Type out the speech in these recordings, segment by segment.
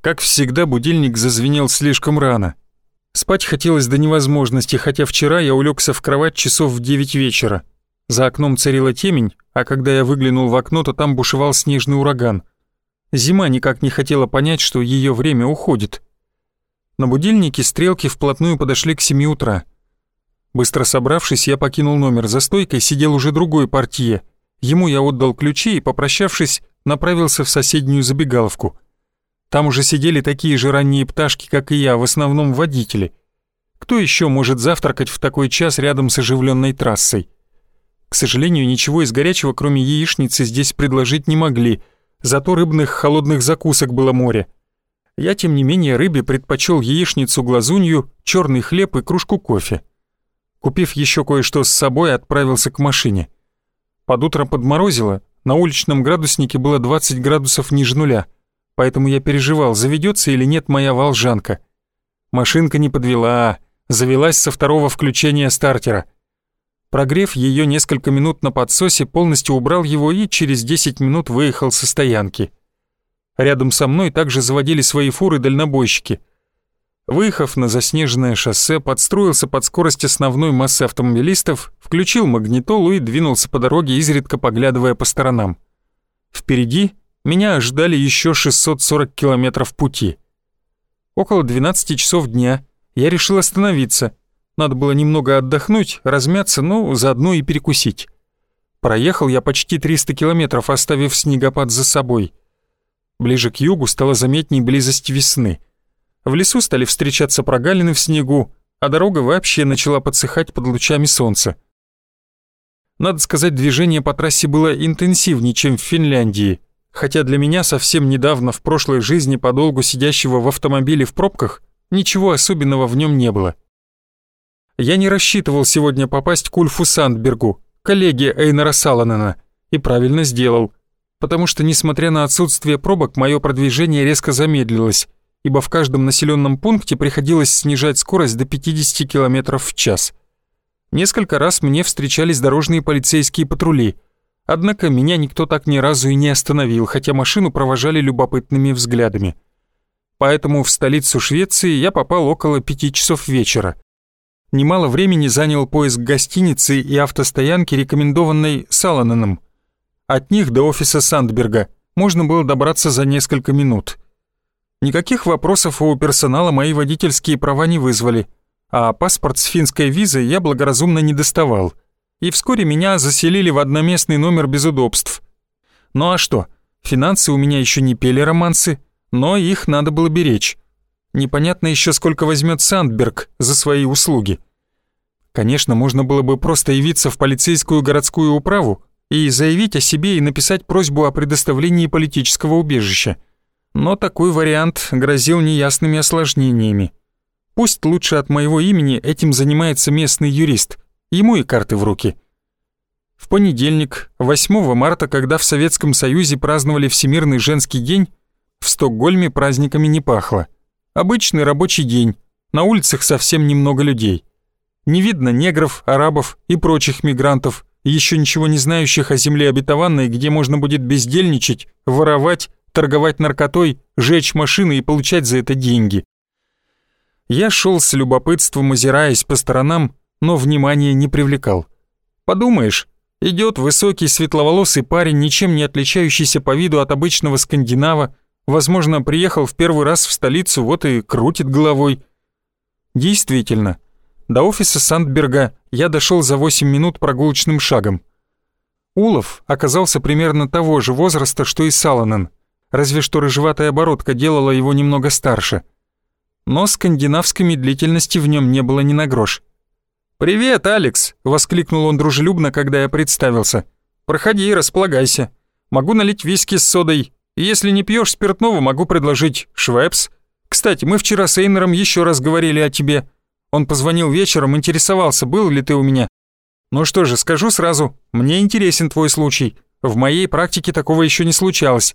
Как всегда, будильник зазвенел слишком рано. Спать хотелось до невозможности, хотя вчера я улегся в кровать часов в девять вечера. За окном царила темень, а когда я выглянул в окно, то там бушевал снежный ураган. Зима никак не хотела понять, что ее время уходит. На будильнике стрелки вплотную подошли к семи утра. Быстро собравшись, я покинул номер. За стойкой сидел уже другой портье. Ему я отдал ключи и, попрощавшись, направился в соседнюю забегаловку. Там уже сидели такие же ранние пташки, как и я, в основном водители. Кто еще может завтракать в такой час рядом с оживленной трассой? К сожалению, ничего из горячего, кроме яичницы, здесь предложить не могли, зато рыбных холодных закусок было море. Я, тем не менее, рыбе предпочел яичницу-глазунью, черный хлеб и кружку кофе. Купив еще кое-что с собой, отправился к машине. Под утро подморозило, на уличном градуснике было 20 градусов ниже нуля, поэтому я переживал, заведется или нет моя волжанка. Машинка не подвела, завелась со второго включения стартера — Прогрев ее несколько минут на подсосе, полностью убрал его и через 10 минут выехал со стоянки. Рядом со мной также заводили свои фуры дальнобойщики. Выехав на заснеженное шоссе, подстроился под скорость основной массы автомобилистов, включил магнитолу и двинулся по дороге, изредка поглядывая по сторонам. Впереди меня ожидали еще 640 километров пути. Около 12 часов дня я решил остановиться — надо было немного отдохнуть, размяться, но заодно и перекусить. Проехал я почти 300 километров, оставив снегопад за собой. Ближе к югу стало заметней близость весны. В лесу стали встречаться прогалины в снегу, а дорога вообще начала подсыхать под лучами солнца. Надо сказать, движение по трассе было интенсивнее, чем в Финляндии, хотя для меня совсем недавно в прошлой жизни подолгу сидящего в автомобиле в пробках ничего особенного в нем не было. Я не рассчитывал сегодня попасть к Ульфу Сандбергу, коллеге Эйнера Саланена, и правильно сделал, потому что, несмотря на отсутствие пробок, мое продвижение резко замедлилось, ибо в каждом населенном пункте приходилось снижать скорость до 50 км в час. Несколько раз мне встречались дорожные полицейские патрули, однако меня никто так ни разу и не остановил, хотя машину провожали любопытными взглядами. Поэтому в столицу Швеции я попал около пяти часов вечера – Немало времени занял поиск гостиницы и автостоянки, рекомендованной Салананом. От них до офиса Сандберга можно было добраться за несколько минут. Никаких вопросов у персонала мои водительские права не вызвали, а паспорт с финской визой я благоразумно не доставал. И вскоре меня заселили в одноместный номер без удобств. Ну а что, финансы у меня еще не пели романсы, но их надо было беречь. Непонятно еще, сколько возьмет Сандберг за свои услуги. Конечно, можно было бы просто явиться в полицейскую городскую управу и заявить о себе и написать просьбу о предоставлении политического убежища. Но такой вариант грозил неясными осложнениями. Пусть лучше от моего имени этим занимается местный юрист, ему и карты в руки. В понедельник, 8 марта, когда в Советском Союзе праздновали Всемирный женский день, в Стокгольме праздниками не пахло. Обычный рабочий день, на улицах совсем немного людей. Не видно негров, арабов и прочих мигрантов, еще ничего не знающих о земле обетованной, где можно будет бездельничать, воровать, торговать наркотой, жечь машины и получать за это деньги. Я шел с любопытством, озираясь по сторонам, но внимания не привлекал. Подумаешь, идет высокий светловолосый парень, ничем не отличающийся по виду от обычного скандинава, Возможно, приехал в первый раз в столицу, вот и крутит головой. Действительно, до офиса Сандберга я дошел за 8 минут прогулочным шагом. Улов оказался примерно того же возраста, что и Саланен, разве что рыжеватая оборотка делала его немного старше. Но скандинавской медлительности в нем не было ни на грош. «Привет, Алекс!» — воскликнул он дружелюбно, когда я представился. «Проходи, располагайся. Могу налить виски с содой если не пьешь спиртного, могу предложить швепс. Кстати, мы вчера с Эйнером еще раз говорили о тебе. Он позвонил вечером, интересовался, был ли ты у меня. Ну что же, скажу сразу, мне интересен твой случай. В моей практике такого еще не случалось.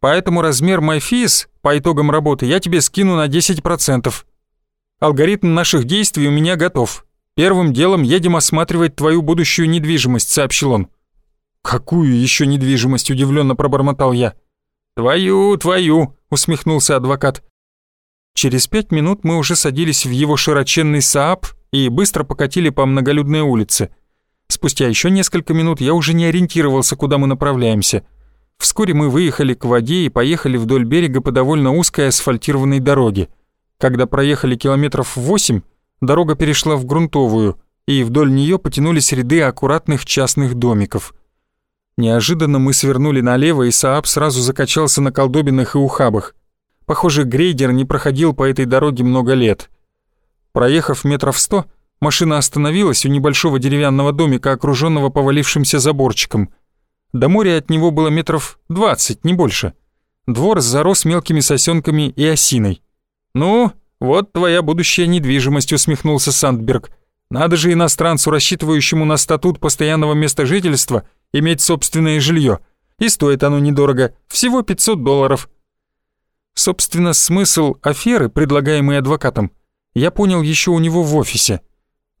Поэтому размер MyFees по итогам работы я тебе скину на 10%. Алгоритм наших действий у меня готов. Первым делом едем осматривать твою будущую недвижимость, сообщил он. Какую еще недвижимость, удивленно пробормотал я. «Твою, твою!» — усмехнулся адвокат. Через пять минут мы уже садились в его широченный Сааб и быстро покатили по многолюдной улице. Спустя еще несколько минут я уже не ориентировался, куда мы направляемся. Вскоре мы выехали к воде и поехали вдоль берега по довольно узкой асфальтированной дороге. Когда проехали километров восемь, дорога перешла в грунтовую, и вдоль нее потянулись ряды аккуратных частных домиков. Неожиданно мы свернули налево, и Сааб сразу закачался на колдобинах и ухабах. Похоже, грейдер не проходил по этой дороге много лет. Проехав метров сто, машина остановилась у небольшого деревянного домика, окруженного повалившимся заборчиком. До моря от него было метров двадцать, не больше. Двор зарос мелкими сосенками и осиной. «Ну, вот твоя будущая недвижимость», — усмехнулся Сандберг. «Надо же иностранцу, рассчитывающему на статут постоянного места жительства, иметь собственное жилье. И стоит оно недорого, всего 500 долларов». Собственно, смысл аферы, предлагаемой адвокатом, я понял еще у него в офисе.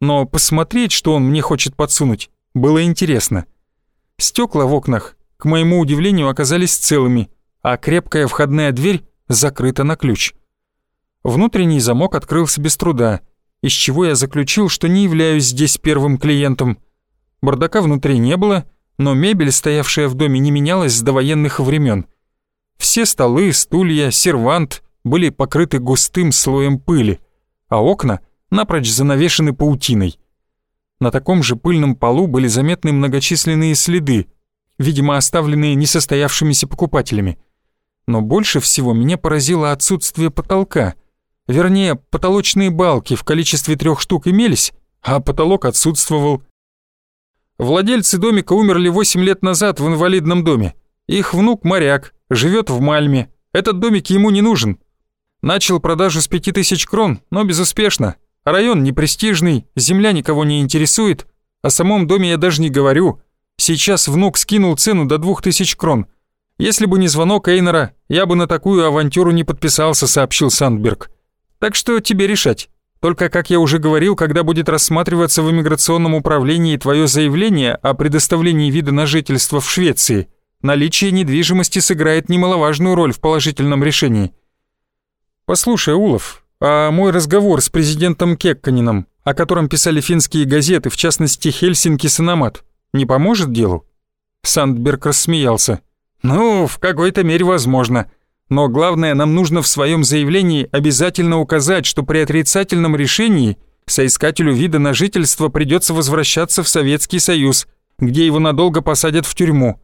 Но посмотреть, что он мне хочет подсунуть, было интересно. Стекла в окнах, к моему удивлению, оказались целыми, а крепкая входная дверь закрыта на ключ. Внутренний замок открылся без труда, из чего я заключил, что не являюсь здесь первым клиентом. Бардака внутри не было, но мебель, стоявшая в доме, не менялась с довоенных времен. Все столы, стулья, сервант были покрыты густым слоем пыли, а окна напрочь занавешены паутиной. На таком же пыльном полу были заметны многочисленные следы, видимо, оставленные несостоявшимися покупателями. Но больше всего меня поразило отсутствие потолка. Вернее, потолочные балки в количестве трех штук имелись, а потолок отсутствовал. Владельцы домика умерли 8 лет назад в инвалидном доме. Их внук моряк, живет в Мальме. Этот домик ему не нужен. Начал продажу с 5000 крон, но безуспешно. Район непрестижный, земля никого не интересует. О самом доме я даже не говорю. Сейчас внук скинул цену до 2000 крон. Если бы не звонок Эйнера, я бы на такую авантюру не подписался, сообщил Сандберг. Так что тебе решать. Только, как я уже говорил, когда будет рассматриваться в иммиграционном управлении твое заявление о предоставлении вида на жительство в Швеции, наличие недвижимости сыграет немаловажную роль в положительном решении. Послушай, Улов, а мой разговор с президентом Кекканином, о котором писали финские газеты, в частности Хельсинки Санамат, не поможет делу? Сандберг рассмеялся. Ну, в какой-то мере возможно. Но главное, нам нужно в своем заявлении обязательно указать, что при отрицательном решении соискателю вида на жительство придется возвращаться в Советский Союз, где его надолго посадят в тюрьму.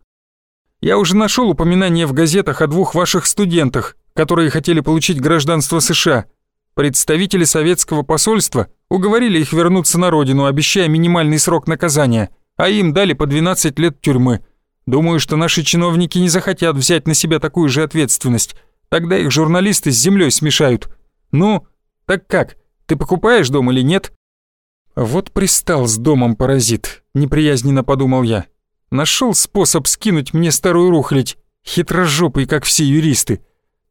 Я уже нашел упоминание в газетах о двух ваших студентах, которые хотели получить гражданство США. Представители советского посольства уговорили их вернуться на родину, обещая минимальный срок наказания, а им дали по 12 лет тюрьмы. Думаю, что наши чиновники не захотят взять на себя такую же ответственность. Тогда их журналисты с землей смешают. Ну, так как, ты покупаешь дом или нет?» «Вот пристал с домом паразит», — неприязненно подумал я. Нашел способ скинуть мне старую рухлядь, хитрожопый, как все юристы.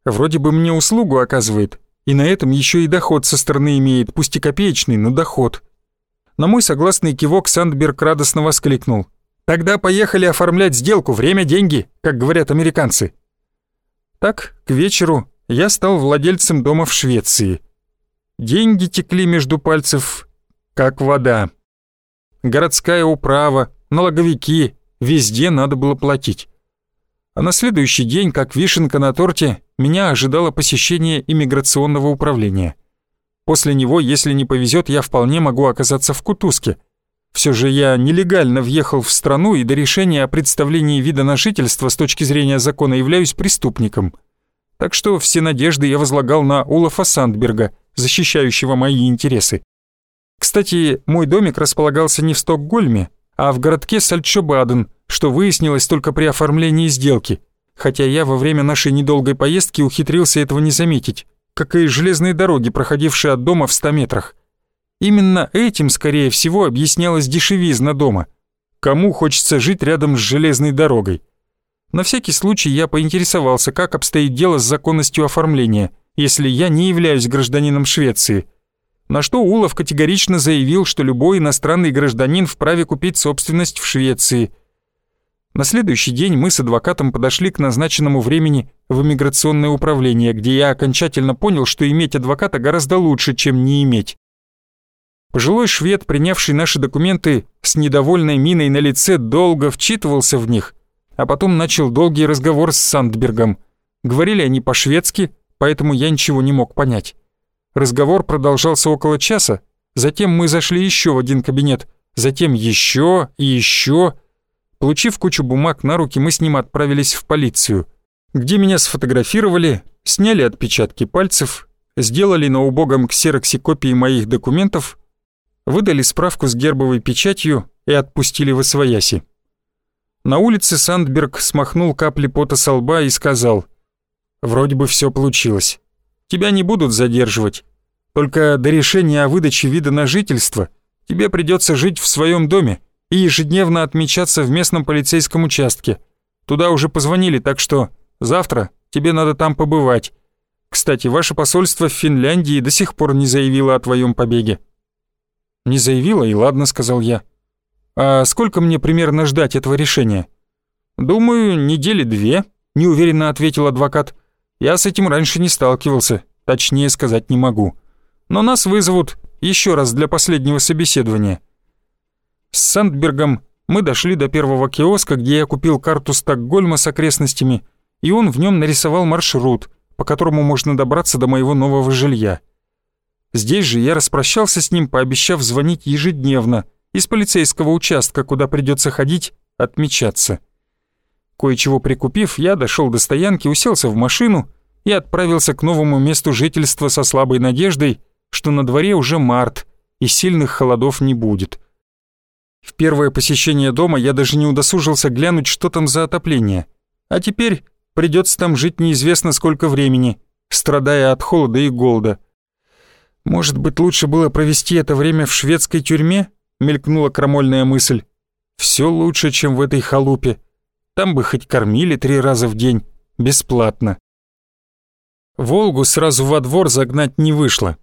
Вроде бы мне услугу оказывает, и на этом еще и доход со стороны имеет, пусть и копеечный, но доход. На мой согласный кивок Сандберг радостно воскликнул. Тогда поехали оформлять сделку, время – деньги, как говорят американцы. Так, к вечеру я стал владельцем дома в Швеции. Деньги текли между пальцев, как вода. Городская управа, налоговики, везде надо было платить. А на следующий день, как вишенка на торте, меня ожидало посещение иммиграционного управления. После него, если не повезет, я вполне могу оказаться в Кутузке – все же я нелегально въехал в страну и до решения о представлении вида на жительство с точки зрения закона являюсь преступником. Так что все надежды я возлагал на Улафа Сандберга, защищающего мои интересы. Кстати, мой домик располагался не в Стокгольме, а в городке Сальчобаден, что выяснилось только при оформлении сделки, хотя я во время нашей недолгой поездки ухитрился этого не заметить, как и железные дороги, проходившие от дома в 100 метрах. Именно этим, скорее всего, объяснялась дешевизна дома. Кому хочется жить рядом с железной дорогой? На всякий случай я поинтересовался, как обстоит дело с законностью оформления, если я не являюсь гражданином Швеции. На что Улов категорично заявил, что любой иностранный гражданин вправе купить собственность в Швеции. На следующий день мы с адвокатом подошли к назначенному времени в иммиграционное управление, где я окончательно понял, что иметь адвоката гораздо лучше, чем не иметь. Пожилой швед, принявший наши документы с недовольной миной на лице, долго вчитывался в них, а потом начал долгий разговор с Сандбергом. Говорили они по-шведски, поэтому я ничего не мог понять. Разговор продолжался около часа, затем мы зашли еще в один кабинет, затем еще и еще. Получив кучу бумаг на руки, мы с ним отправились в полицию, где меня сфотографировали, сняли отпечатки пальцев, сделали на убогом ксероксе копии моих документов, выдали справку с гербовой печатью и отпустили в Освояси. На улице Сандберг смахнул капли пота со лба и сказал, «Вроде бы все получилось. Тебя не будут задерживать. Только до решения о выдаче вида на жительство тебе придется жить в своем доме и ежедневно отмечаться в местном полицейском участке. Туда уже позвонили, так что завтра тебе надо там побывать. Кстати, ваше посольство в Финляндии до сих пор не заявило о твоем побеге». «Не заявило, и ладно», — сказал я. «А сколько мне примерно ждать этого решения?» «Думаю, недели две», — неуверенно ответил адвокат. «Я с этим раньше не сталкивался, точнее сказать не могу. Но нас вызовут еще раз для последнего собеседования». С Сандбергом мы дошли до первого киоска, где я купил карту Стокгольма с окрестностями, и он в нем нарисовал маршрут, по которому можно добраться до моего нового жилья. Здесь же я распрощался с ним, пообещав звонить ежедневно из полицейского участка, куда придется ходить, отмечаться. Кое-чего прикупив, я дошел до стоянки, уселся в машину и отправился к новому месту жительства со слабой надеждой, что на дворе уже март и сильных холодов не будет. В первое посещение дома я даже не удосужился глянуть, что там за отопление. А теперь придется там жить неизвестно сколько времени, страдая от холода и голода. «Может быть, лучше было провести это время в шведской тюрьме?» — мелькнула крамольная мысль. «Все лучше, чем в этой халупе. Там бы хоть кормили три раза в день, бесплатно». Волгу сразу во двор загнать не вышло.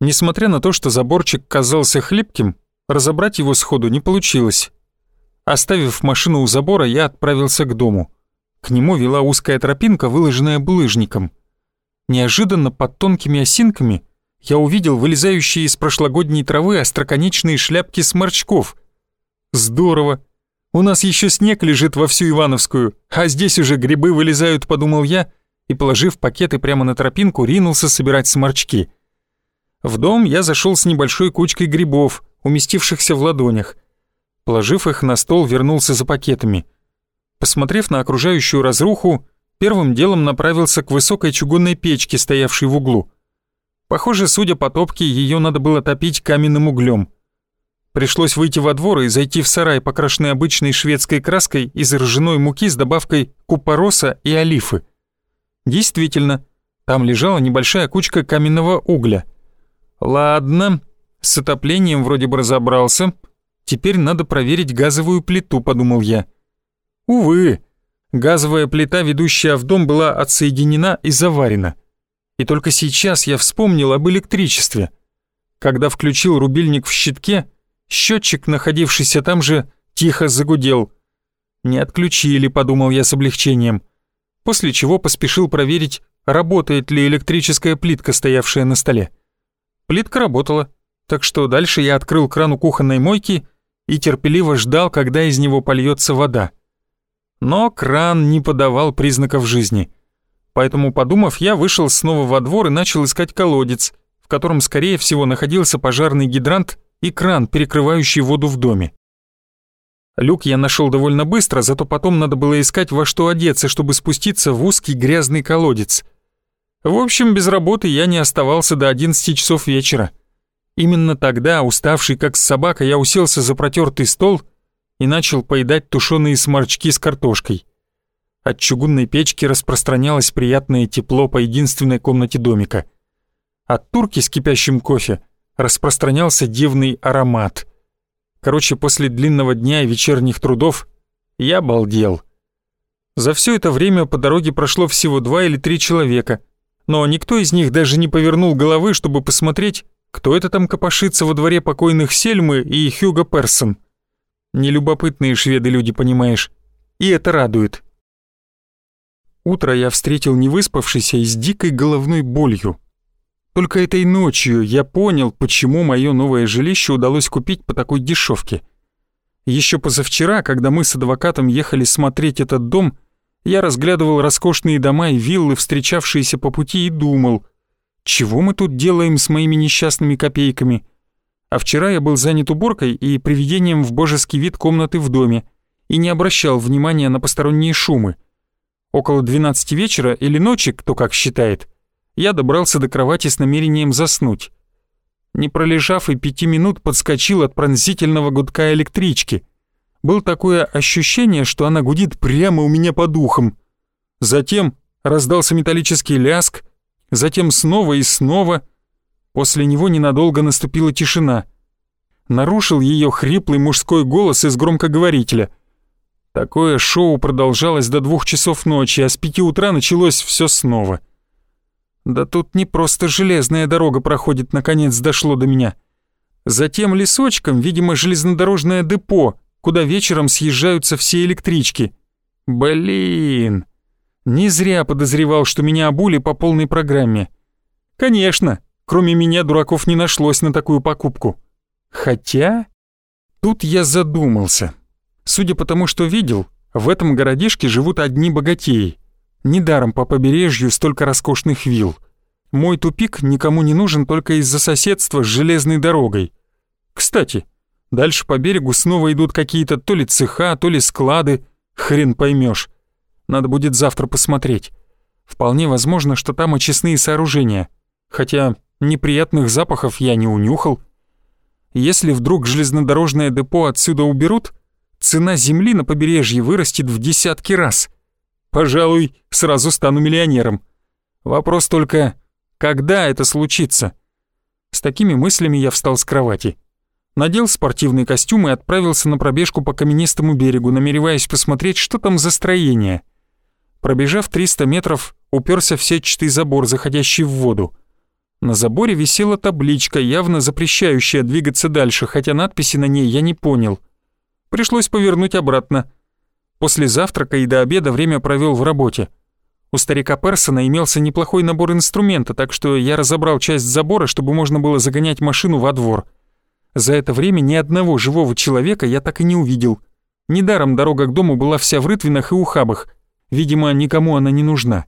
Несмотря на то, что заборчик казался хлипким, разобрать его сходу не получилось. Оставив машину у забора, я отправился к дому. К нему вела узкая тропинка, выложенная булыжником. Неожиданно под тонкими осинками — я увидел вылезающие из прошлогодней травы остроконечные шляпки сморчков. Здорово! У нас еще снег лежит во всю Ивановскую, а здесь уже грибы вылезают, подумал я, и, положив пакеты прямо на тропинку, ринулся собирать сморчки. В дом я зашел с небольшой кучкой грибов, уместившихся в ладонях. Положив их на стол, вернулся за пакетами. Посмотрев на окружающую разруху, первым делом направился к высокой чугунной печке, стоявшей в углу. Похоже, судя по топке, ее надо было топить каменным углем. Пришлось выйти во двор и зайти в сарай, покрашенный обычной шведской краской из ржаной муки с добавкой купороса и олифы. Действительно, там лежала небольшая кучка каменного угля. Ладно, с отоплением вроде бы разобрался. Теперь надо проверить газовую плиту, подумал я. Увы, газовая плита, ведущая в дом, была отсоединена и заварена. И только сейчас я вспомнил об электричестве. Когда включил рубильник в щитке, счетчик, находившийся там же, тихо загудел. «Не отключили», — подумал я с облегчением. После чего поспешил проверить, работает ли электрическая плитка, стоявшая на столе. Плитка работала, так что дальше я открыл кран у кухонной мойки и терпеливо ждал, когда из него польется вода. Но кран не подавал признаков жизни — Поэтому, подумав, я вышел снова во двор и начал искать колодец, в котором, скорее всего, находился пожарный гидрант и кран, перекрывающий воду в доме. Люк я нашел довольно быстро, зато потом надо было искать во что одеться, чтобы спуститься в узкий грязный колодец. В общем, без работы я не оставался до 11 часов вечера. Именно тогда, уставший как собака, я уселся за протертый стол и начал поедать тушеные сморчки с картошкой. От чугунной печки распространялось приятное тепло по единственной комнате домика. От турки с кипящим кофе распространялся дивный аромат. Короче, после длинного дня и вечерних трудов я балдел. За все это время по дороге прошло всего два или три человека, но никто из них даже не повернул головы, чтобы посмотреть, кто это там копошится во дворе покойных Сельмы и Хьюга Персон. Нелюбопытные шведы люди, понимаешь. и это радует. Утро я встретил невыспавшийся и с дикой головной болью. Только этой ночью я понял, почему мое новое жилище удалось купить по такой дешевке. Еще позавчера, когда мы с адвокатом ехали смотреть этот дом, я разглядывал роскошные дома и виллы, встречавшиеся по пути, и думал, чего мы тут делаем с моими несчастными копейками? А вчера я был занят уборкой и приведением в божеский вид комнаты в доме и не обращал внимания на посторонние шумы. Около 12 вечера или ночи, кто как считает, я добрался до кровати с намерением заснуть. Не пролежав и пяти минут, подскочил от пронзительного гудка электрички — было такое ощущение, что она гудит прямо у меня под ухом. Затем раздался металлический ляск, затем снова и снова. После него ненадолго наступила тишина. Нарушил ее хриплый мужской голос из громкоговорителя. Такое шоу продолжалось до двух часов ночи, а с пяти утра началось все снова. Да тут не просто железная дорога проходит, наконец дошло до меня. Затем лесочком, видимо, железнодорожное депо, куда вечером съезжаются все электрички. Блин, не зря подозревал, что меня обули по полной программе. Конечно, кроме меня дураков не нашлось на такую покупку. Хотя... Тут я задумался. Судя по тому, что видел, в этом городишке живут одни богатеи. Недаром по побережью столько роскошных вилл. Мой тупик никому не нужен только из-за соседства с железной дорогой. Кстати, Дальше по берегу снова идут какие-то то ли цеха, то ли склады, хрен поймешь. Надо будет завтра посмотреть. Вполне возможно, что там очистные сооружения, хотя неприятных запахов я не унюхал. Если вдруг железнодорожное депо отсюда уберут, цена земли на побережье вырастет в десятки раз. Пожалуй, сразу стану миллионером. Вопрос только, когда это случится? С такими мыслями я встал с кровати надел спортивный костюм и отправился на пробежку по каменистому берегу, намереваясь посмотреть, что там за строение. Пробежав 300 метров, уперся в сетчатый забор, заходящий в воду. На заборе висела табличка, явно запрещающая двигаться дальше, хотя надписи на ней я не понял. Пришлось повернуть обратно. После завтрака и до обеда время провел в работе. У старика Персона имелся неплохой набор инструмента, так что я разобрал часть забора, чтобы можно было загонять машину во двор. За это время ни одного живого человека я так и не увидел. Недаром дорога к дому была вся в рытвинах и ухабах. Видимо, никому она не нужна.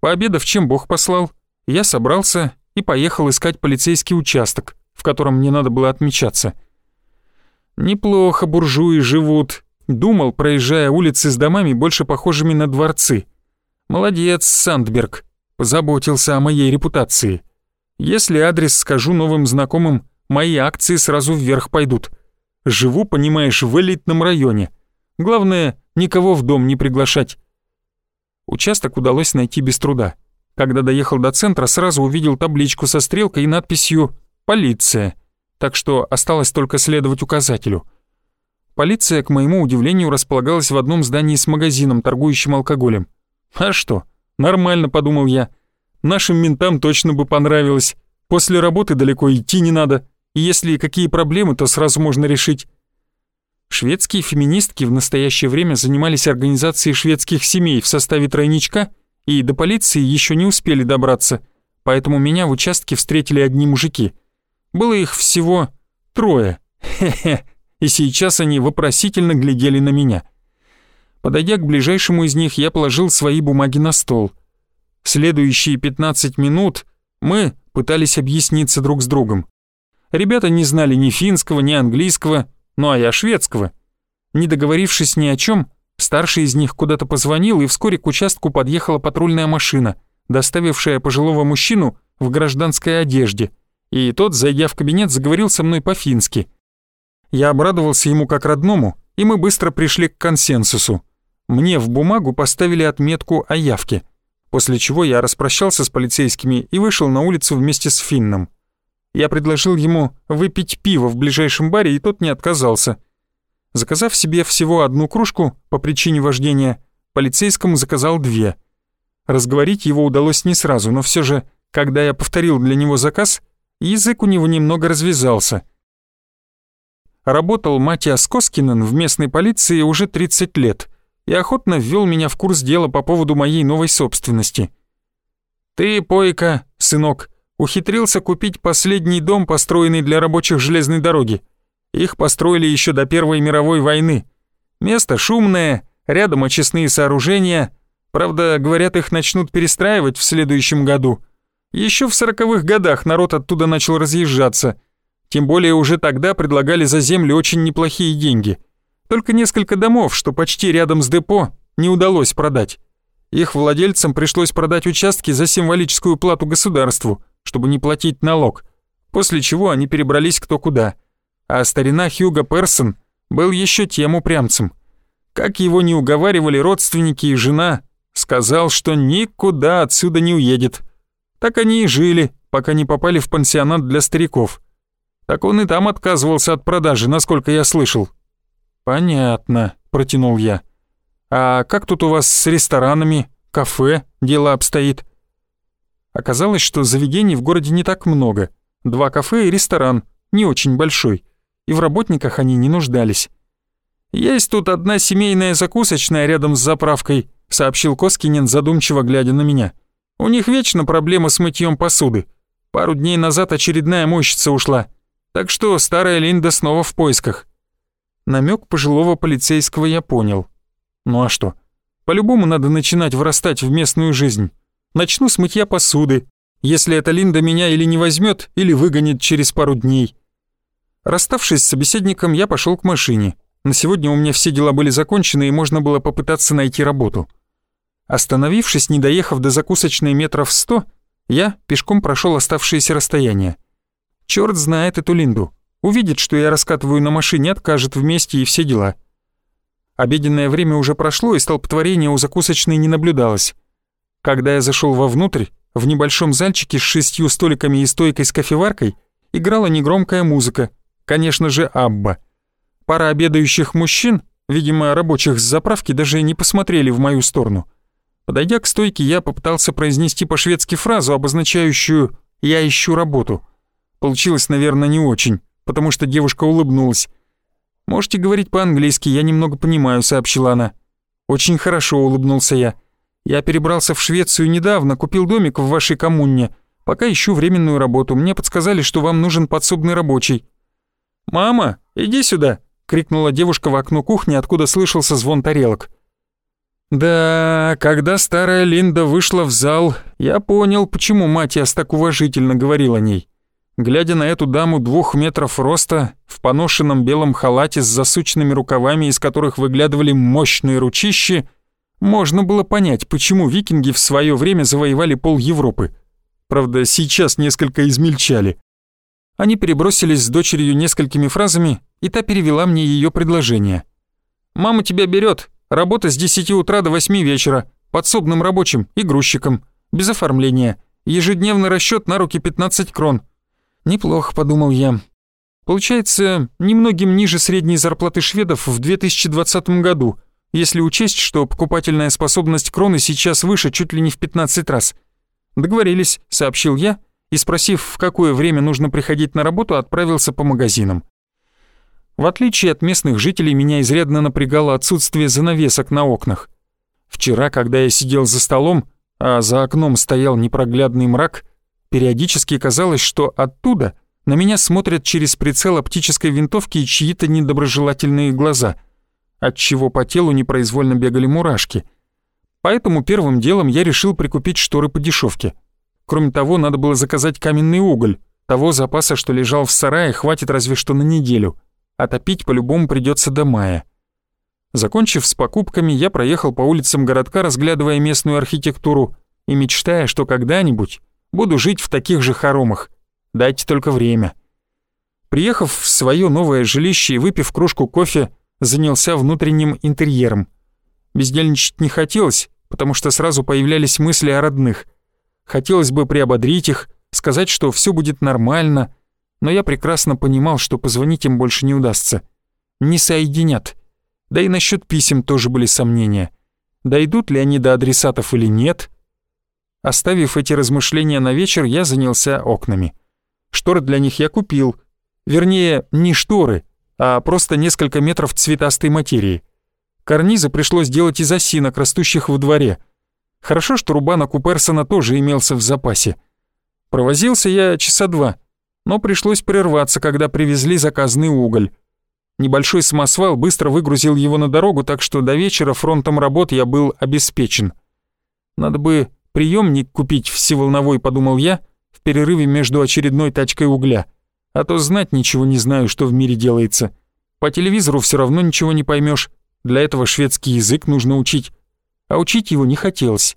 Пообедав, чем Бог послал, я собрался и поехал искать полицейский участок, в котором мне надо было отмечаться. Неплохо буржуи живут, думал, проезжая улицы с домами, больше похожими на дворцы. Молодец, Сандберг, позаботился о моей репутации. Если адрес скажу новым знакомым, мои акции сразу вверх пойдут. Живу, понимаешь, в элитном районе. Главное, никого в дом не приглашать. Участок удалось найти без труда. Когда доехал до центра, сразу увидел табличку со стрелкой и надписью «Полиция», так что осталось только следовать указателю. Полиция, к моему удивлению, располагалась в одном здании с магазином, торгующим алкоголем. А что, нормально, подумал я. Нашим ментам точно бы понравилось. После работы далеко идти не надо и если какие проблемы, то сразу можно решить. Шведские феминистки в настоящее время занимались организацией шведских семей в составе тройничка и до полиции еще не успели добраться, поэтому меня в участке встретили одни мужики. Было их всего трое, хе-хе, и сейчас они вопросительно глядели на меня. Подойдя к ближайшему из них, я положил свои бумаги на стол. Следующие 15 минут мы пытались объясниться друг с другом. Ребята не знали ни финского, ни английского, ну а я шведского. Не договорившись ни о чем, старший из них куда-то позвонил, и вскоре к участку подъехала патрульная машина, доставившая пожилого мужчину в гражданской одежде, и тот, зайдя в кабинет, заговорил со мной по-фински. Я обрадовался ему как родному, и мы быстро пришли к консенсусу. Мне в бумагу поставили отметку о явке, после чего я распрощался с полицейскими и вышел на улицу вместе с Финном. Я предложил ему выпить пиво в ближайшем баре, и тот не отказался. Заказав себе всего одну кружку по причине вождения, полицейскому заказал две. Разговорить его удалось не сразу, но все же, когда я повторил для него заказ, язык у него немного развязался. Работал Матиас Коскинен в местной полиции уже 30 лет и охотно ввел меня в курс дела по поводу моей новой собственности. «Ты, Пойка, сынок, ухитрился купить последний дом, построенный для рабочих железной дороги. Их построили еще до Первой мировой войны. Место шумное, рядом очистные сооружения. Правда, говорят, их начнут перестраивать в следующем году. Еще в сороковых годах народ оттуда начал разъезжаться. Тем более уже тогда предлагали за землю очень неплохие деньги – только несколько домов, что почти рядом с депо, не удалось продать. Их владельцам пришлось продать участки за символическую плату государству, чтобы не платить налог, после чего они перебрались кто куда. А старина Хьюго Персон был еще тем упрямцем. Как его не уговаривали родственники и жена, сказал, что никуда отсюда не уедет. Так они и жили, пока не попали в пансионат для стариков. Так он и там отказывался от продажи, насколько я слышал. «Понятно», — протянул я. «А как тут у вас с ресторанами, кафе дело обстоит?» Оказалось, что заведений в городе не так много. Два кафе и ресторан, не очень большой, и в работниках они не нуждались. «Есть тут одна семейная закусочная рядом с заправкой», — сообщил Коскинин, задумчиво глядя на меня. «У них вечно проблемы с мытьем посуды. Пару дней назад очередная мойщица ушла. Так что старая Линда снова в поисках. Намек пожилого полицейского я понял. Ну а что? По-любому надо начинать вырастать в местную жизнь. Начну с мытья посуды, если эта Линда меня или не возьмет, или выгонит через пару дней. Расставшись с собеседником, я пошел к машине. На сегодня у меня все дела были закончены, и можно было попытаться найти работу. Остановившись, не доехав до закусочной метров сто, я пешком прошел оставшееся расстояние. Черт знает эту Линду. Увидит, что я раскатываю на машине, откажет вместе и все дела. Обеденное время уже прошло, и столпотворения у закусочной не наблюдалось. Когда я зашел вовнутрь, в небольшом зальчике с шестью столиками и стойкой с кофеваркой играла негромкая музыка, конечно же, Абба. Пара обедающих мужчин, видимо, рабочих с заправки, даже не посмотрели в мою сторону. Подойдя к стойке, я попытался произнести по-шведски фразу, обозначающую «я ищу работу». Получилось, наверное, не очень потому что девушка улыбнулась. «Можете говорить по-английски, я немного понимаю», — сообщила она. «Очень хорошо», — улыбнулся я. «Я перебрался в Швецию недавно, купил домик в вашей коммуне. Пока ищу временную работу. Мне подсказали, что вам нужен подсобный рабочий». «Мама, иди сюда!» — крикнула девушка в окно кухни, откуда слышался звон тарелок. Да, когда старая Линда вышла в зал, я понял, почему Матиас так уважительно говорил о ней. Глядя на эту даму двух метров роста, в поношенном белом халате с засученными рукавами, из которых выглядывали мощные ручищи, можно было понять, почему викинги в свое время завоевали пол Европы. Правда, сейчас несколько измельчали. Они перебросились с дочерью несколькими фразами, и та перевела мне ее предложение. «Мама тебя берет. Работа с 10 утра до 8 вечера. Подсобным рабочим и грузчиком. Без оформления. Ежедневный расчет на руки 15 крон. Неплохо, подумал я. Получается, немногим ниже средней зарплаты шведов в 2020 году, если учесть, что покупательная способность кроны сейчас выше чуть ли не в 15 раз. Договорились, сообщил я, и спросив, в какое время нужно приходить на работу, отправился по магазинам. В отличие от местных жителей, меня изрядно напрягало отсутствие занавесок на окнах. Вчера, когда я сидел за столом, а за окном стоял непроглядный мрак, Периодически казалось, что оттуда на меня смотрят через прицел оптической винтовки чьи-то недоброжелательные глаза, отчего по телу непроизвольно бегали мурашки. Поэтому первым делом я решил прикупить шторы по дешевке. Кроме того, надо было заказать каменный уголь. Того запаса, что лежал в сарае, хватит разве что на неделю. А топить по-любому придется до мая. Закончив с покупками, я проехал по улицам городка, разглядывая местную архитектуру и мечтая, что когда-нибудь Буду жить в таких же хоромах. Дайте только время. Приехав в свое новое жилище и выпив кружку кофе, занялся внутренним интерьером. Бездельничать не хотелось, потому что сразу появлялись мысли о родных. Хотелось бы приободрить их, сказать, что все будет нормально, но я прекрасно понимал, что позвонить им больше не удастся. Не соединят. Да и насчет писем тоже были сомнения. Дойдут ли они до адресатов или нет — Оставив эти размышления на вечер, я занялся окнами. Шторы для них я купил. Вернее, не шторы, а просто несколько метров цветастой материи. Карнизы пришлось делать из осинок, растущих во дворе. Хорошо, что рубанок у Персона тоже имелся в запасе. Провозился я часа два, но пришлось прерваться, когда привезли заказный уголь. Небольшой самосвал быстро выгрузил его на дорогу, так что до вечера фронтом работ я был обеспечен. Надо бы приемник купить всеволновой, подумал я, в перерыве между очередной тачкой угля. А то знать ничего не знаю, что в мире делается. По телевизору все равно ничего не поймешь. Для этого шведский язык нужно учить. А учить его не хотелось.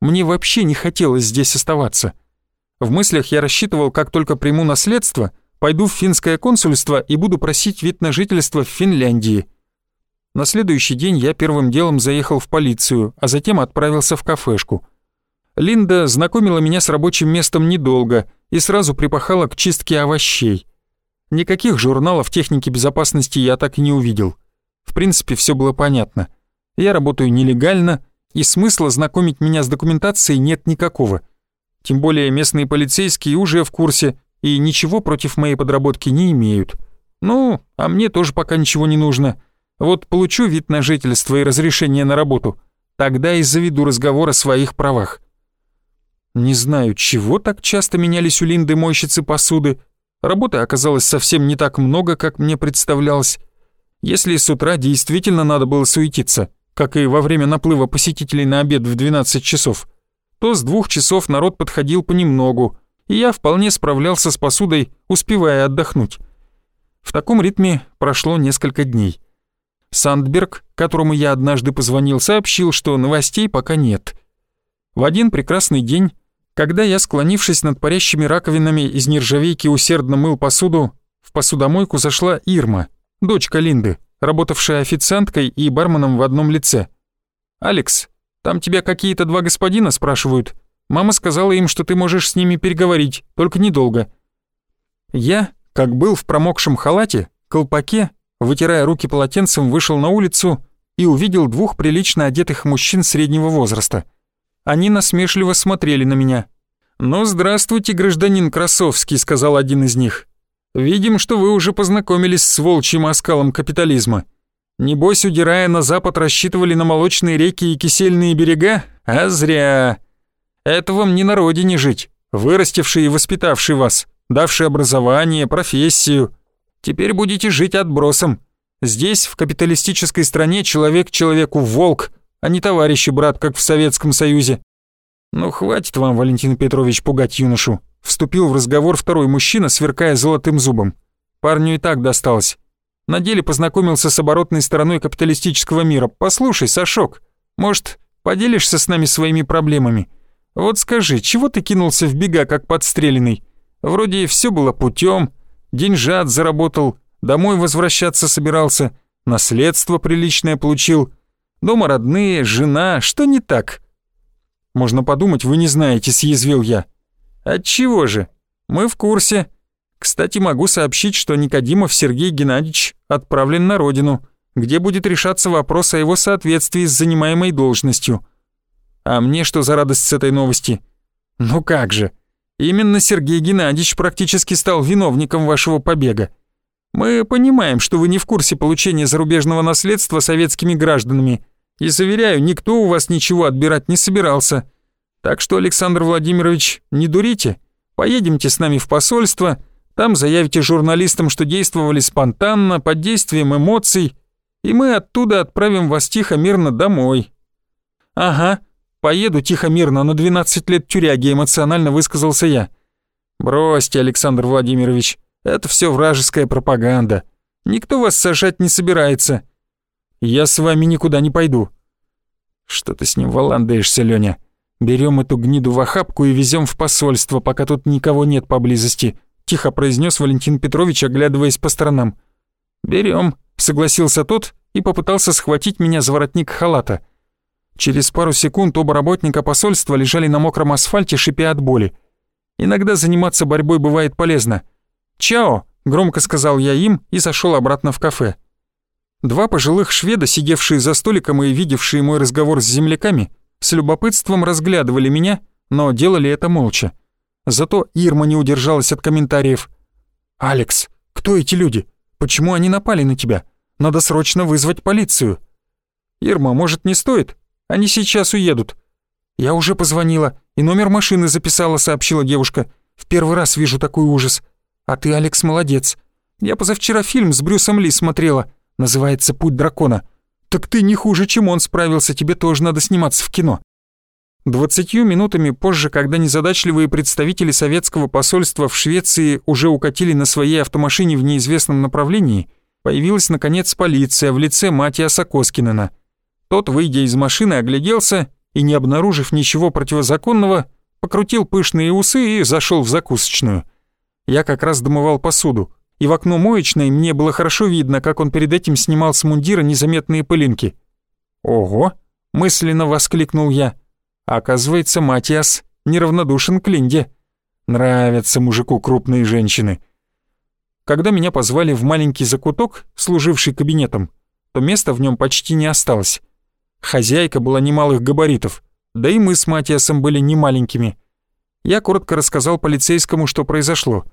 Мне вообще не хотелось здесь оставаться. В мыслях я рассчитывал, как только приму наследство, пойду в финское консульство и буду просить вид на жительство в Финляндии. На следующий день я первым делом заехал в полицию, а затем отправился в кафешку. Линда знакомила меня с рабочим местом недолго и сразу припахала к чистке овощей. Никаких журналов техники безопасности я так и не увидел. В принципе, все было понятно. Я работаю нелегально, и смысла знакомить меня с документацией нет никакого. Тем более местные полицейские уже в курсе и ничего против моей подработки не имеют. Ну, а мне тоже пока ничего не нужно. Вот получу вид на жительство и разрешение на работу, тогда и заведу разговор о своих правах. Не знаю, чего так часто менялись у Линды мойщицы посуды. Работы оказалось совсем не так много, как мне представлялось. Если с утра действительно надо было суетиться, как и во время наплыва посетителей на обед в 12 часов, то с двух часов народ подходил понемногу, и я вполне справлялся с посудой, успевая отдохнуть. В таком ритме прошло несколько дней. Сандберг, которому я однажды позвонил, сообщил, что новостей пока нет. В один прекрасный день, когда я, склонившись над парящими раковинами из нержавейки, усердно мыл посуду, в посудомойку зашла Ирма, дочка Линды, работавшая официанткой и барменом в одном лице. «Алекс, там тебя какие-то два господина спрашивают. Мама сказала им, что ты можешь с ними переговорить, только недолго». Я, как был в промокшем халате, колпаке, вытирая руки полотенцем, вышел на улицу и увидел двух прилично одетых мужчин среднего возраста. Они насмешливо смотрели на меня. «Ну, здравствуйте, гражданин Красовский», — сказал один из них. «Видим, что вы уже познакомились с волчьим оскалом капитализма. Небось, удирая на запад, рассчитывали на молочные реки и кисельные берега? А зря. Это вам не на родине жить, вырастивший и воспитавший вас, давший образование, профессию. Теперь будете жить отбросом. Здесь, в капиталистической стране, человек человеку волк, а не товарищ и брат, как в Советском Союзе. Ну хватит вам, Валентин Петрович, пугать юношу. Вступил в разговор второй мужчина, сверкая золотым зубом. Парню и так досталось. На деле познакомился с оборотной стороной капиталистического мира. Послушай, Сашок, может, поделишься с нами своими проблемами? Вот скажи, чего ты кинулся в бега, как подстреленный? Вроде все было путем, деньжат заработал, домой возвращаться собирался, наследство приличное получил, дома родные, жена, что не так? Можно подумать, вы не знаете, съязвил я. Отчего же? Мы в курсе. Кстати, могу сообщить, что Никодимов Сергей Геннадьевич отправлен на родину, где будет решаться вопрос о его соответствии с занимаемой должностью. А мне что за радость с этой новости? Ну как же, именно Сергей Геннадьевич практически стал виновником вашего побега. Мы понимаем, что вы не в курсе получения зарубежного наследства советскими гражданами, и, заверяю, никто у вас ничего отбирать не собирался. Так что, Александр Владимирович, не дурите, поедемте с нами в посольство – там заявите журналистам, что действовали спонтанно, под действием эмоций, и мы оттуда отправим вас тихо-мирно домой». «Ага, поеду тихо-мирно на 12 лет тюряги», эмоционально высказался я. «Бросьте, Александр Владимирович, это все вражеская пропаганда. Никто вас сажать не собирается. Я с вами никуда не пойду». «Что ты с ним валандаешься, Лёня? Берем эту гниду в охапку и везем в посольство, пока тут никого нет поблизости тихо произнес Валентин Петрович, оглядываясь по сторонам. Берем, согласился тот и попытался схватить меня за воротник халата. Через пару секунд оба работника посольства лежали на мокром асфальте, шипя от боли. Иногда заниматься борьбой бывает полезно. «Чао!» — громко сказал я им и зашел обратно в кафе. Два пожилых шведа, сидевшие за столиком и видевшие мой разговор с земляками, с любопытством разглядывали меня, но делали это молча. Зато Ирма не удержалась от комментариев. «Алекс, кто эти люди? Почему они напали на тебя? Надо срочно вызвать полицию». «Ирма, может, не стоит? Они сейчас уедут». «Я уже позвонила и номер машины записала», — сообщила девушка. «В первый раз вижу такой ужас. А ты, Алекс, молодец. Я позавчера фильм с Брюсом Ли смотрела. Называется «Путь дракона». Так ты не хуже, чем он справился, тебе тоже надо сниматься в кино. Двадцатью минутами позже, когда незадачливые представители советского посольства в Швеции уже укатили на своей автомашине в неизвестном направлении, появилась, наконец, полиция в лице Матиаса Коскинена. Тот, выйдя из машины, огляделся и, не обнаружив ничего противозаконного, покрутил пышные усы и зашел в закусочную. Я как раз домывал посуду, и в окно моечной мне было хорошо видно, как он перед этим снимал с мундира незаметные пылинки. «Ого!» — мысленно воскликнул я. Оказывается, Матиас неравнодушен к Линде. Нравятся мужику крупные женщины. Когда меня позвали в маленький закуток, служивший кабинетом, то места в нем почти не осталось. Хозяйка была немалых габаритов, да и мы с Матиасом были немаленькими. Я коротко рассказал полицейскому, что произошло.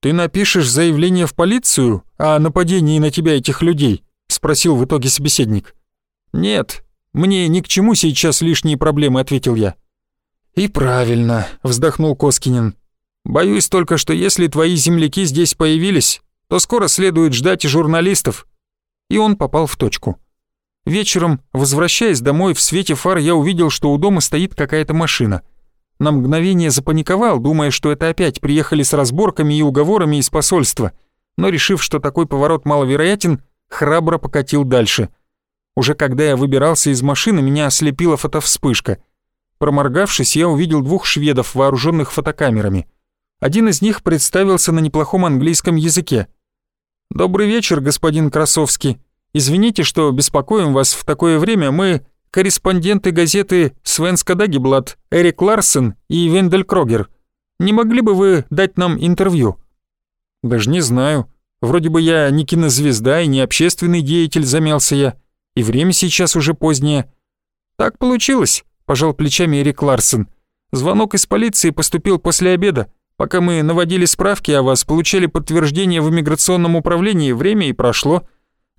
«Ты напишешь заявление в полицию о нападении на тебя этих людей?» — спросил в итоге собеседник. «Нет, мне ни к чему сейчас лишние проблемы», — ответил я. «И правильно», — вздохнул Коскинин. «Боюсь только, что если твои земляки здесь появились, то скоро следует ждать и журналистов». И он попал в точку. Вечером, возвращаясь домой, в свете фар я увидел, что у дома стоит какая-то машина. На мгновение запаниковал, думая, что это опять приехали с разборками и уговорами из посольства, но, решив, что такой поворот маловероятен, храбро покатил дальше — уже когда я выбирался из машины, меня ослепила фотовспышка. Проморгавшись, я увидел двух шведов, вооруженных фотокамерами. Один из них представился на неплохом английском языке. «Добрый вечер, господин Красовский. Извините, что беспокоим вас в такое время. Мы корреспонденты газеты «Свенска Дагиблад» Эрик Ларсен и Вендель Крогер. Не могли бы вы дать нам интервью?» «Даже не знаю. Вроде бы я не кинозвезда и не общественный деятель, замялся я и время сейчас уже позднее». «Так получилось», — пожал плечами Эрик Ларсен. «Звонок из полиции поступил после обеда. Пока мы наводили справки о вас, получали подтверждение в иммиграционном управлении, время и прошло.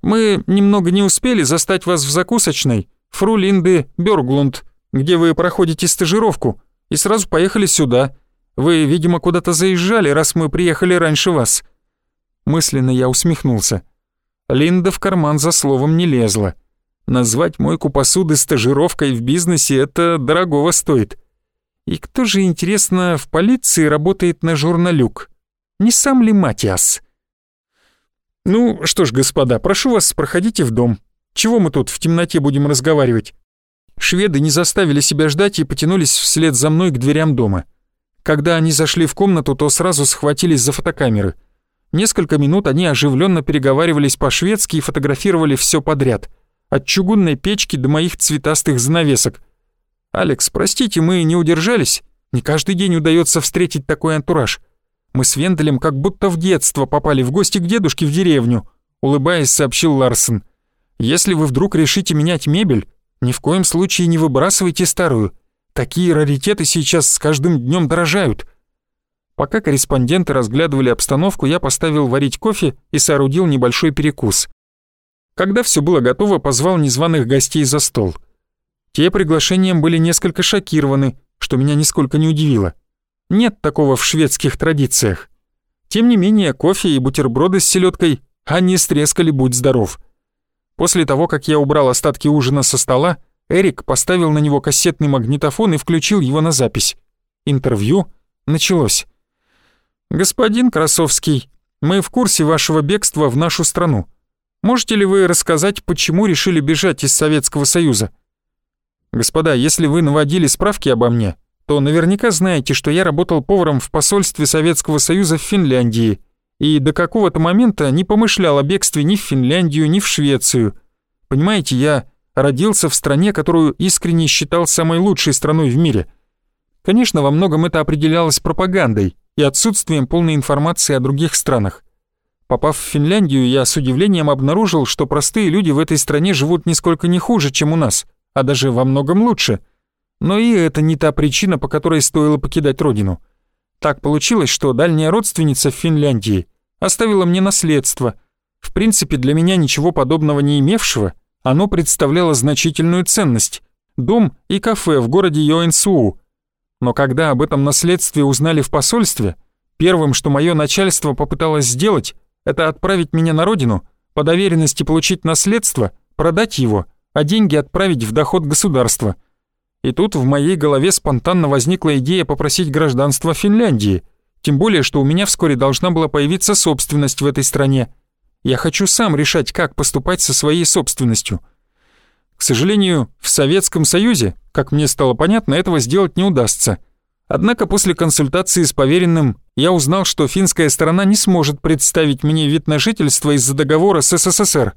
Мы немного не успели застать вас в закусочной, фру Линды Бёрглунд, где вы проходите стажировку, и сразу поехали сюда. Вы, видимо, куда-то заезжали, раз мы приехали раньше вас». Мысленно я усмехнулся. Линда в карман за словом не лезла. Назвать мойку посуды стажировкой в бизнесе это дорогого стоит. И кто же, интересно, в полиции работает на журналюк? Не сам ли Матиас? Ну что ж, господа, прошу вас, проходите в дом. Чего мы тут в темноте будем разговаривать? Шведы не заставили себя ждать и потянулись вслед за мной к дверям дома. Когда они зашли в комнату, то сразу схватились за фотокамеры. Несколько минут они оживленно переговаривались по-шведски и фотографировали все подряд — от чугунной печки до моих цветастых занавесок. «Алекс, простите, мы не удержались. Не каждый день удается встретить такой антураж. Мы с Венделем как будто в детство попали в гости к дедушке в деревню», улыбаясь, сообщил Ларсен. «Если вы вдруг решите менять мебель, ни в коем случае не выбрасывайте старую. Такие раритеты сейчас с каждым днем дорожают». Пока корреспонденты разглядывали обстановку, я поставил варить кофе и соорудил небольшой перекус. Когда все было готово, позвал незваных гостей за стол. Те приглашением были несколько шокированы, что меня нисколько не удивило. Нет такого в шведских традициях. Тем не менее, кофе и бутерброды с селедкой они стрескали «Будь здоров». После того, как я убрал остатки ужина со стола, Эрик поставил на него кассетный магнитофон и включил его на запись. Интервью началось. «Господин Красовский, мы в курсе вашего бегства в нашу страну. Можете ли вы рассказать, почему решили бежать из Советского Союза? Господа, если вы наводили справки обо мне, то наверняка знаете, что я работал поваром в посольстве Советского Союза в Финляндии и до какого-то момента не помышлял о бегстве ни в Финляндию, ни в Швецию. Понимаете, я родился в стране, которую искренне считал самой лучшей страной в мире. Конечно, во многом это определялось пропагандой и отсутствием полной информации о других странах. Попав в Финляндию, я с удивлением обнаружил, что простые люди в этой стране живут нисколько не хуже, чем у нас, а даже во многом лучше. Но и это не та причина, по которой стоило покидать родину. Так получилось, что дальняя родственница в Финляндии оставила мне наследство, в принципе для меня ничего подобного не имевшего, Оно представляло значительную ценность. Дом и кафе в городе Йоэнсуу. Но когда об этом наследстве узнали в посольстве, первым, что мое начальство попыталось сделать, это отправить меня на родину, по доверенности получить наследство, продать его, а деньги отправить в доход государства. И тут в моей голове спонтанно возникла идея попросить гражданство Финляндии, тем более, что у меня вскоре должна была появиться собственность в этой стране. Я хочу сам решать, как поступать со своей собственностью – к сожалению, в Советском Союзе, как мне стало понятно, этого сделать не удастся. Однако после консультации с поверенным я узнал, что финская сторона не сможет представить мне вид на жительство из-за договора с СССР.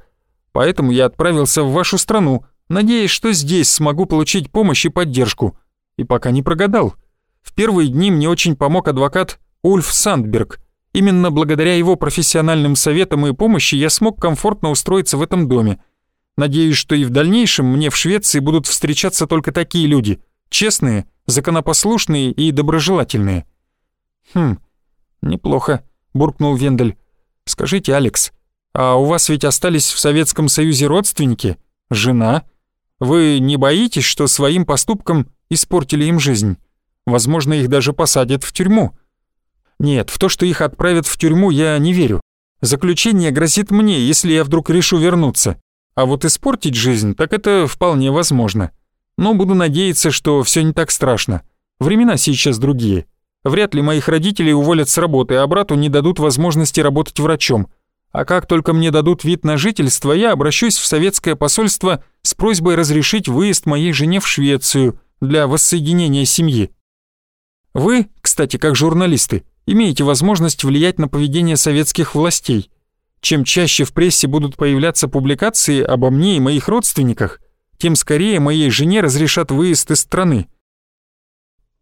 Поэтому я отправился в вашу страну, надеясь, что здесь смогу получить помощь и поддержку. И пока не прогадал. В первые дни мне очень помог адвокат Ульф Сандберг. Именно благодаря его профессиональным советам и помощи я смог комфортно устроиться в этом доме – Надеюсь, что и в дальнейшем мне в Швеции будут встречаться только такие люди, честные, законопослушные и доброжелательные». «Хм, неплохо», — буркнул Вендель. «Скажите, Алекс, а у вас ведь остались в Советском Союзе родственники? Жена? Вы не боитесь, что своим поступком испортили им жизнь? Возможно, их даже посадят в тюрьму». «Нет, в то, что их отправят в тюрьму, я не верю. Заключение грозит мне, если я вдруг решу вернуться. А вот испортить жизнь, так это вполне возможно. Но буду надеяться, что все не так страшно. Времена сейчас другие. Вряд ли моих родителей уволят с работы, а брату не дадут возможности работать врачом. А как только мне дадут вид на жительство, я обращусь в советское посольство с просьбой разрешить выезд моей жене в Швецию для воссоединения семьи. Вы, кстати, как журналисты, имеете возможность влиять на поведение советских властей – чем чаще в прессе будут появляться публикации обо мне и моих родственниках, тем скорее моей жене разрешат выезд из страны.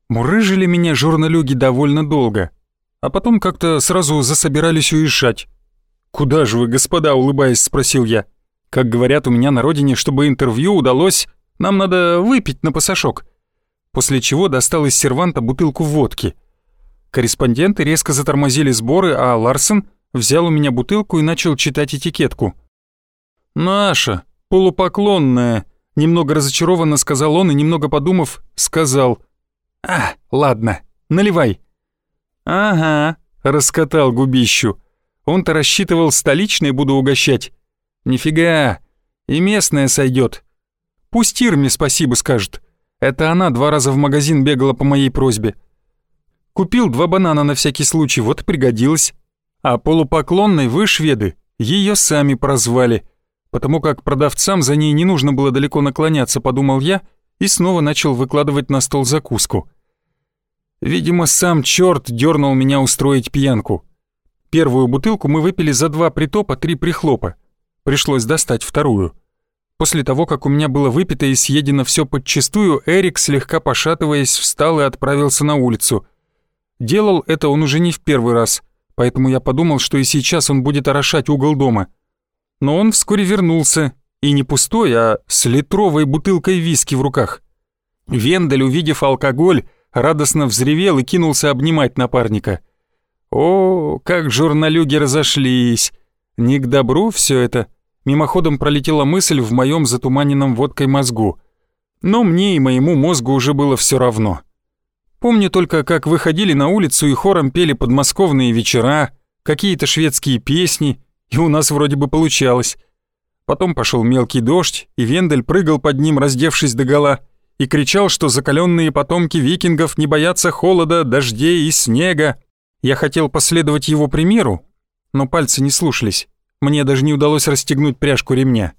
Мурыжили меня журналюги довольно долго, а потом как-то сразу засобирались уезжать. «Куда же вы, господа?» — улыбаясь, спросил я. «Как говорят у меня на родине, чтобы интервью удалось, нам надо выпить на пасашок». После чего достал из серванта бутылку водки. Корреспонденты резко затормозили сборы, а Ларсен — взял у меня бутылку и начал читать этикетку. «Наша, полупоклонная», — немного разочарованно сказал он и, немного подумав, сказал. «А, ладно, наливай». «Ага», — раскатал губищу. Он-то рассчитывал столичной буду угощать. «Нифига, и местная сойдет. Пусть Ирме спасибо скажет. Это она два раза в магазин бегала по моей просьбе. Купил два банана на всякий случай, вот и пригодилось. А полупоклонной вы, шведы, ее сами прозвали, потому как продавцам за ней не нужно было далеко наклоняться, подумал я, и снова начал выкладывать на стол закуску. Видимо, сам черт дернул меня устроить пьянку. Первую бутылку мы выпили за два притопа, три прихлопа. Пришлось достать вторую. После того, как у меня было выпито и съедено все подчистую, Эрик, слегка пошатываясь, встал и отправился на улицу. Делал это он уже не в первый раз поэтому я подумал, что и сейчас он будет орошать угол дома. Но он вскоре вернулся, и не пустой, а с литровой бутылкой виски в руках. Вендель, увидев алкоголь, радостно взревел и кинулся обнимать напарника. О, как журналюги разошлись! Не к добру все это. Мимоходом пролетела мысль в моем затуманенном водкой мозгу. Но мне и моему мозгу уже было все равно. Помню только, как выходили на улицу и хором пели подмосковные вечера, какие-то шведские песни, и у нас вроде бы получалось. Потом пошел мелкий дождь, и Вендель прыгал под ним, раздевшись догола, и кричал, что закаленные потомки викингов не боятся холода, дождей и снега. Я хотел последовать его примеру, но пальцы не слушались. Мне даже не удалось расстегнуть пряжку ремня.